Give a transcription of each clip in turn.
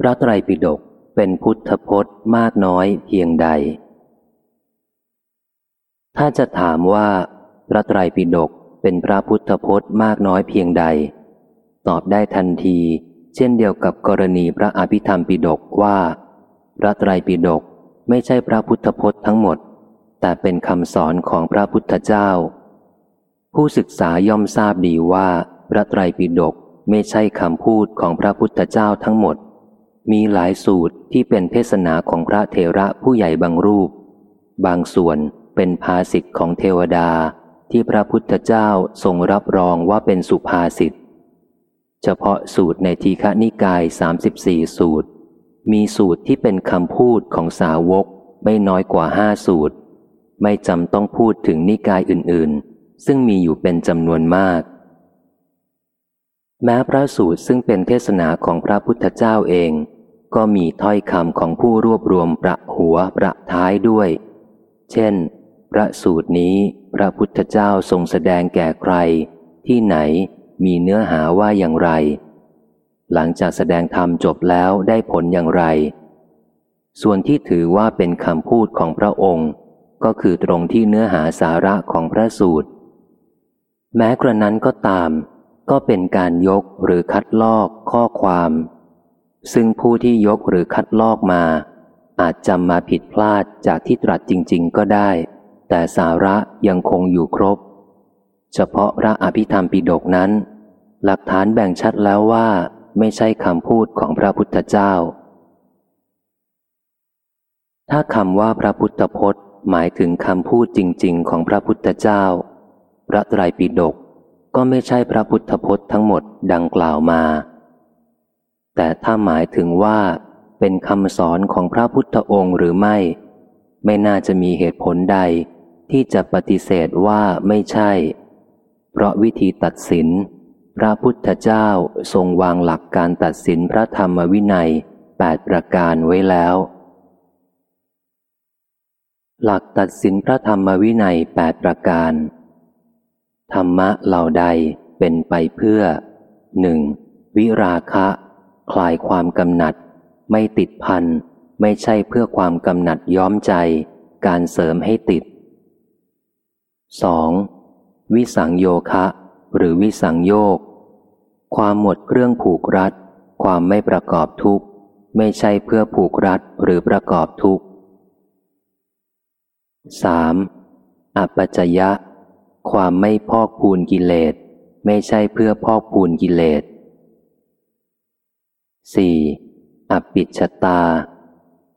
พระไตรปิฎกเป็นพุทธพจน์มากน้อยเพียงใด ถ้าจะถามว่าพระไตรปิฎกเป็นพระพุทธพจน์มากน้อยเพียงใด ตอบได้ทันที เช่นเดียวกับกรณีพระอภิธรรมปิฎกว่า พระไตรปิฎกไม่ใช่พระพุทธพจน์ทั้งหมด แต่เป็นคำสอนของพระพุทธเจ้า ผู้ศึกษาย่อมทราบดีว่า พระไตรปิฎกไม่ใช่คำพูดของพระพุทธเจ้าทั้งหมด มีหลายสูตรที่เป็นเทศนาของพระเทระผู้ใหญ่บางรูป บางส่วนเป็นภาษิตของเทวดาที่พระพุทธเจ้าทรงรับรองว่าเป็นสุภาษิตเฉพาะสูตรในทีฆนิกาย 34 สูตร มีสูตรที่เป็นคำพูดของสาวกไม่น้อยกว่าห้าสูตร ไม่จำต้องพูดถึงนิกายอื่นๆ ซึ่งมีอยู่เป็นจำนวนมาก แม้พระสูตรซึ่งเป็นเทศนาของพระพุทธเจ้าเอง ก็มีถ้อยคำของผู้รวบรวมประหัวประท้ายด้วย เช่น พระสูตรนี้พระพุทธเจ้าทรงแสดงแก่ใคร ที่ไหนมีเนื้อหาว่าอย่างไร หลังจากแสดงธรรมจบแล้วได้ผลอย่างไร ส่วนที่ถือว่าเป็นคำพูดของพระองค์ ก็คือตรงที่เนื้อหาสาระของพระสูตร แม้กระนั้นก็ตาม ก็เป็นการยกหรือคัดลอกข้อความ ซึ่งผู้ที่ยกหรือคัดลอกมา อาจจำมาผิดพลาดจากที่ตรัสจริง ๆ ก็ได้ แต่สาระยังคงอยู่ครบ เฉพาะพระอภิธรรมปิฎกนั้น หลักฐานแบ่งชัดแล้วว่า ไม่ใช่คำพูดของพระพุทธเจ้า ถ้าคำว่าพระพุทธพจน์ หมายถึงคำพูดจริง ๆ ของพระพุทธเจ้า พระไตรปิฎกก็ไม่ใช่พระพุทธพจน์ทั้งหมดดังกล่าวมา แต่ถ้าหมายถึงว่าเป็นคำสอนของพระพุทธองค์หรือไม่ ไม่น่าจะมีเหตุผลใด ที่จะปฏิเสธว่าไม่ใช่ เพราะวิธีตัดสิน พระพุทธเจ้าทรงวางหลักการตัดสินพระธรรมวินัยแปดประการไว้แล้ว หลักตัดสินพระธรรมวินัยแปดประการ ธรรมะเหล่าใดเป็นไปเพื่อหนึ่งวิราคะ คลายความกำหนัด ไม่ติดพัน ไม่ใช่เพื่อความกำหนัดย้อมใจ การเสริมให้ติด 2. วิสังโยคะ หรือวิสังโยก ความหมดเครื่องผูกรัด ความไม่ประกอบทุกข์ ไม่ใช่เพื่อผูกรัดหรือประกอบทุกข์ 3. อัปปัจยะ ความไม่พอกพูนกิเลส ไม่ใช่เพื่อพอกพูนกิเลส 4. อปิชตา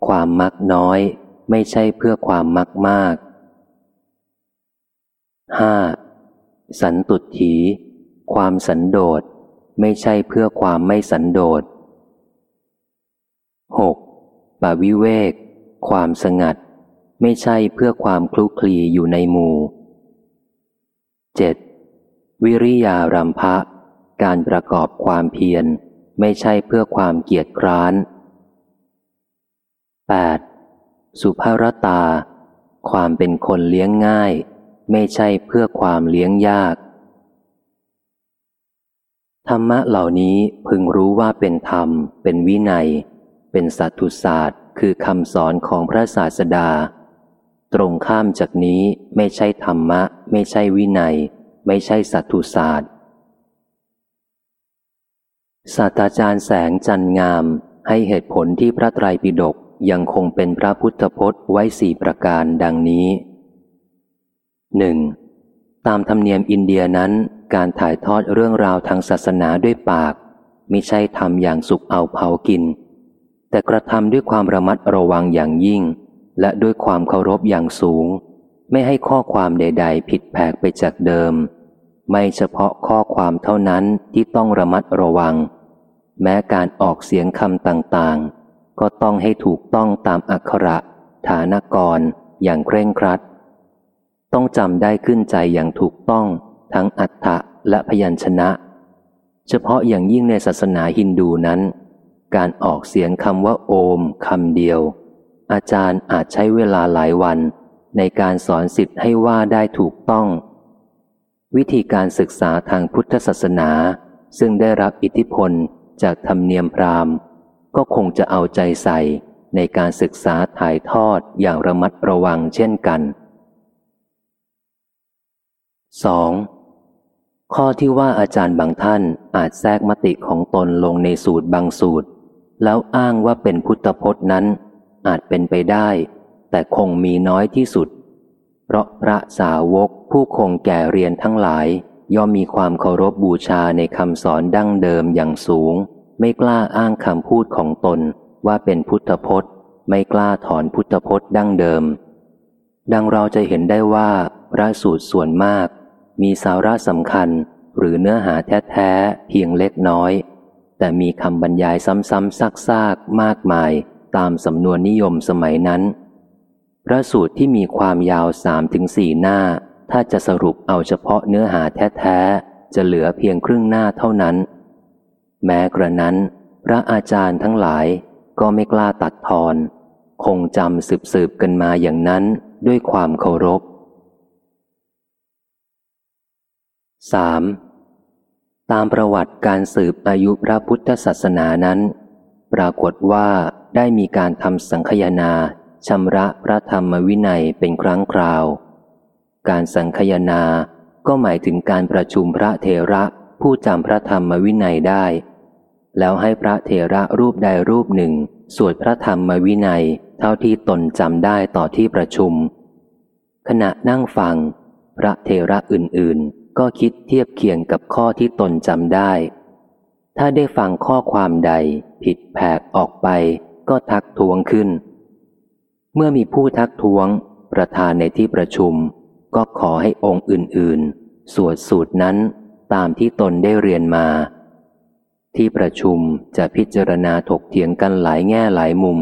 ความมักน้อยไม่ใช่เพื่อความมักมาก 5. สันตุถี ความสันโดษไม่ใช่เพื่อความไม่สันโดษ 6. ปาวิเวก ความสงัด ไม่ใช่เพื่อความคลุกคลีอยู่ในหมู่ 7. วิริยารัมภะการประกอบความเพียร ไม่ใช่เพื่อความเกียจคร้าน 8. สุภารตา ความเป็นคนเลี้ยงง่าย ไม่ใช่เพื่อความเลี้ยงยาก ธรรมะเหล่านี้พึงรู้ว่าเป็นธรรม เป็นวินัย เป็นสัตุศาสตร์ คือคำสอนของพระศาสดา ตรงข้ามจากนี้ไม่ใช่ธรรมะ ไม่ใช่วินัย ไม่ใช่สัตุศาสตร์ ศาสตราจารย์แสงจันงาม ให้เหตุผลที่พระไตรปิฎกยังคงเป็นพระพุทธพจน์ไว้สี่ประการดังนี้หนึ่งตามธรรมเนียมอินเดียนั้นการถ่ายทอดเรื่องราวทางศาสนาด้วยปากมิใช่ทำอย่างสุกเอาเผากิน แต่กระทำด้วยความระมัดระวังอย่างยิ่ง และด้วยความเคารพอย่างสูง ไม่ให้ข้อความใด ๆ ผิดแผกไปจากเดิม ไม่เฉพาะข้อความเท่านั้นที่ต้องระมัดระวัง แม้การออกเสียงคำต่างๆ ก็ต้องให้ถูกต้องตามอักขระ ฐานกร อย่างเคร่งครัด ต้องจำได้ขึ้นใจอย่างถูกต้อง ทั้งอัฏฐะและพยัญชนะ เฉพาะอย่างยิ่งในศาสนาฮินดูนั้น การออกเสียงคำว่าโอมคำเดียว อาจารย์อาจใช้เวลาหลายวัน ในการสอนสิทธิ์ให้ว่าได้ถูกต้อง วิธีการศึกษาทางพุทธศาสนา ซึ่งได้รับอิทธิพลจากธรรมเนียมพราหมณ์ ก็คงจะเอาใจใส่ในการศึกษาถ่ายทอดอย่างระมัดระวังเช่นกัน 2. ข้อที่ว่าอาจารย์บางท่านอาจแทรกมติของตนลงในสูตรบางสูตร แล้วอ้างว่าเป็นพุทธพจน์นั้น อาจเป็นไปได้ แต่คงมีน้อยที่สุด เพราะพระสาวกผู้คงแก่เรียนทั้งหลาย ย่อมมีความเคารพบบูชาในคำสอนดั้งเดิมอย่างสูง ไม่กล้าอ้างคำพูดของตนว่าเป็นพุทธพจน์ ไม่กล้าถอนพุทธพจน์ดั้งเดิม ดังเราจะเห็นได้ว่าพระสูตรส่วนมาก มีสาระสำคัญหรือเนื้อหาแท้ๆเพียงเล็กน้อย แต่มีคำบรรยายซ้ำๆซากๆมากมาย ตามสำนวนนิยมสมัยนั้น พระสูตรที่มีความยาวสามถึงสี่หน้า ถ้าจะสรุปเอาเฉพาะเนื้อหาแท้ๆ จะเหลือเพียงครึ่งหน้าเท่านั้น แม้กระนั้น พระอาจารย์ทั้งหลายก็ไม่กล้าตัดทอน คงจำสืบๆกันมาอย่างนั้นด้วยความเคารพ 3. ตามประวัติการสืบอายุพระพุทธศาสนานั้น ปรากฏว่าได้มีการทำสังคยนา ชำระพระธรรมวินัยเป็นครั้งคราว การสังคยนาก็หมายถึงการประชุมพระเทระผู้จำพระธรรมวินัยได้ แล้วให้พระเทระรูปใดรูปหนึ่ง สวดพระธรรมวินัยเท่าที่ตนจำได้ต่อที่ประชุม ขณะนั่งฟัง พระเทระอื่นๆ ก็คิดเทียบเคียงกับข้อที่ตนจำได้ ถ้าได้ฟังข้อความใดผิดแผกออกไปก็ทักทวงขึ้น เมื่อมีผู้ทักท้วง ประธานในที่ประชุม ก็ขอให้องค์อื่น ๆ สวดสูตรนั้นตามที่ตนได้เรียนมา ที่ประชุมจะพิจารณาถกเถียงกันหลายแง่หลายมุม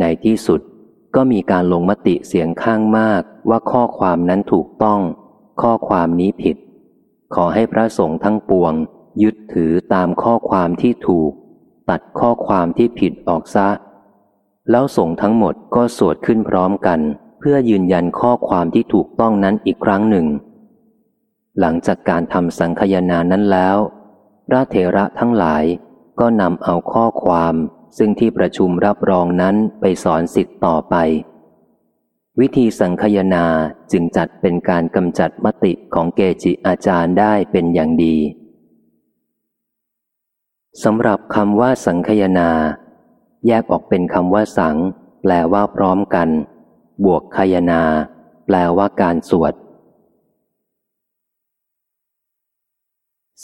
ในที่สุดก็มีการลงมติเสียงข้างมากว่าข้อความนั้นถูกต้อง ข้อความนี้ผิด ขอให้พระสงฆ์ทั้งปวง ยึดถือตามข้อความที่ถูก ตัดข้อความที่ผิดออกซะ แล้วส่งทั้งหมดก็สวดขึ้นพร้อมกัน เพื่อยืนยันข้อความที่ถูกต้องนั้นอีกครั้งหนึ่ง หลังจากการทำสังคยนานั้นแล้ว พระเถระทั้งหลายก็นำเอาข้อความซึ่งที่ประชุมรับรองนั้นไปสอนสิทธิ์ต่อไป วิธีสังคยนาจึงจัดเป็นการกำจัดมติของเกจิอาจารย์ได้เป็นอย่างดีสำหรับคำว่าสังคยนา แยกออกเป็นคำว่าสัง แปลว่าพร้อมกัน บวกคยนา แปลว่าการสวด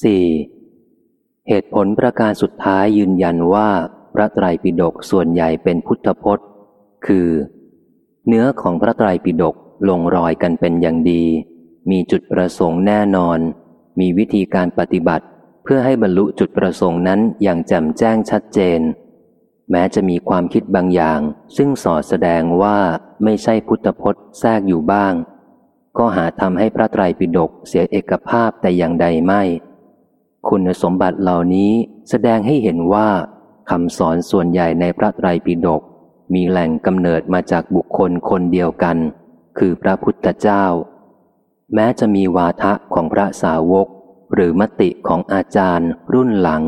4. เหตุผลประการสุดท้ายยืนยันว่า พระไตรปิฎกส่วนใหญ่เป็นพุทธพจน์ คือ เนื้อของพระไตรปิฎกลงรอยกันเป็นอย่างดี มีจุดประสงค์แน่นอน มีวิธีการปฏิบัติ เพื่อให้บรรลุจุดประสงค์นั้นอย่างแจ่มแจ้งชัดเจน แม้จะมีความคิดบางอย่าง ซึ่งสอดแสดงว่าไม่ใช่พุทธพจน์แทรกอยู่บ้าง ก็หาทำให้พระไตรปิฎกเสียเอกภาพแต่อย่างใดไม่ คุณสมบัติเหล่านี้แสดงให้เห็นว่าคำสอนส่วนใหญ่ในพระไตรปิฎกมีแหล่งกำเนิดมาจากบุคคลคนเดียวกัน คือพระพุทธเจ้า แม้จะมีวาทะของพระสาวก หรือมติของอาจารย์ รุ่นหลัง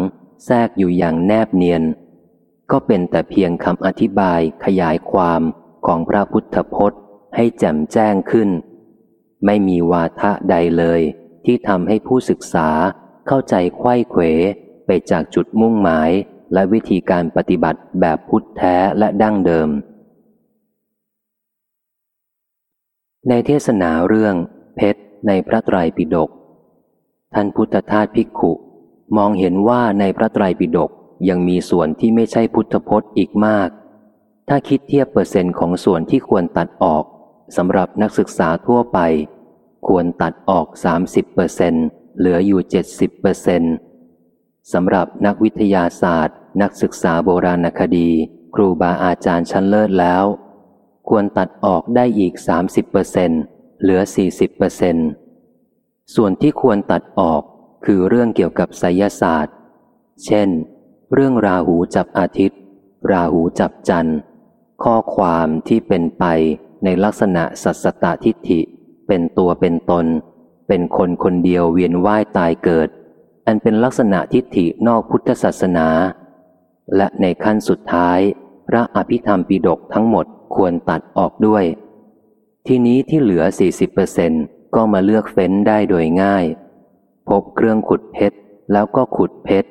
แทรกอยู่อย่างแนบเนียน ก็เป็นแต่เพียงคำอธิบายขยายความของพระพุทธพจน์ให้แจ่มแจ้งขึ้น ไม่มีวาทะใดเลย ที่ทำให้ผู้ศึกษาเข้าใจไข้เขวไปจากจุดมุ่งหมายและวิธีการปฏิบัติแบบพุทธแท้และดั้งเดิม ในเทศนาเรื่อง เพชรในพระไตรปิฎกท่านพุทธทาสภิกขุ มองเห็นว่าในพระไตรปิฎก ยังมีส่วนที่ไม่ใช่พุทธพจน์อีกมาก ถ้าคิดเทียบเปอร์เซ็นต์ของส่วนที่ควรตัดออกสำหรับนักศึกษาทั่วไป ควรตัดออก 30เปอร์เซ็นเหลืออยู่ 70เปอร์เซ็นสำหรับนักวิทยาศาสตร์ นักศึกษาโบราณคดี ครูบาอาจารย์ชั้นเลิศแล้ว ควรตัดออกได้อีก 30%เปอร์เซ็นเหลือ 40%เปอร์เซ็นส่วนที่ควรตัดออกคือเรื่องเกี่ยวกับไสยศาสตร์ เช่น เรื่องราหูจับอาทิตย์ ราหูจับจันทร์ ข้อความที่เป็นไปในลักษณะสัสตทิฏฐิ เป็นตัวเป็นตน เป็นคนคนเดียวเวียนว่ายตายเกิด อันเป็นลักษณะทิฏฐินอกพุทธศาสนา และในขั้นสุดท้าย พระอภิธรรมปิดกทั้งหมดควรตัดออกด้วย ทีนี้ที่เหลือ 40%ก็มาเลือกเฟ้นได้โดยง่าย พบเครื่องขุดเพชรแล้วก็ขุดเพชร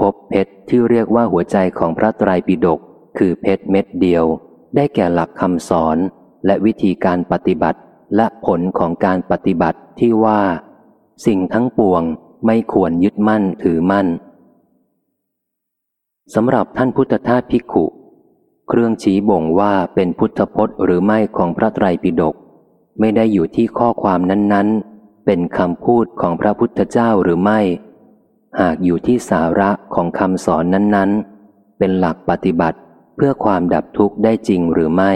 พบเพชรที่เรียกว่าหัวใจของพระไตรปิฎกคือเพชรเม็ดเดียว ได้แก่หลักคำสอน และวิธีการปฏิบัติและผลของการปฏิบัติที่ว่า สิ่งทั้งปวงไม่ควรยึดมั่นถือมั่นสำหรับท่านพุทธทาสภิกขุ เครื่องชี้บ่งว่าเป็นพุทธพจน์หรือไม่ของพระไตรปิฎกไม่ได้อยู่ที่ข้อความนั้นๆ เป็นคำพูดของพระพุทธเจ้าหรือไม่ หากอยู่ที่สาระของคำสอนนั้นๆ เป็นหลักปฏิบัติเพื่อความดับทุกข์ได้จริงหรือไม่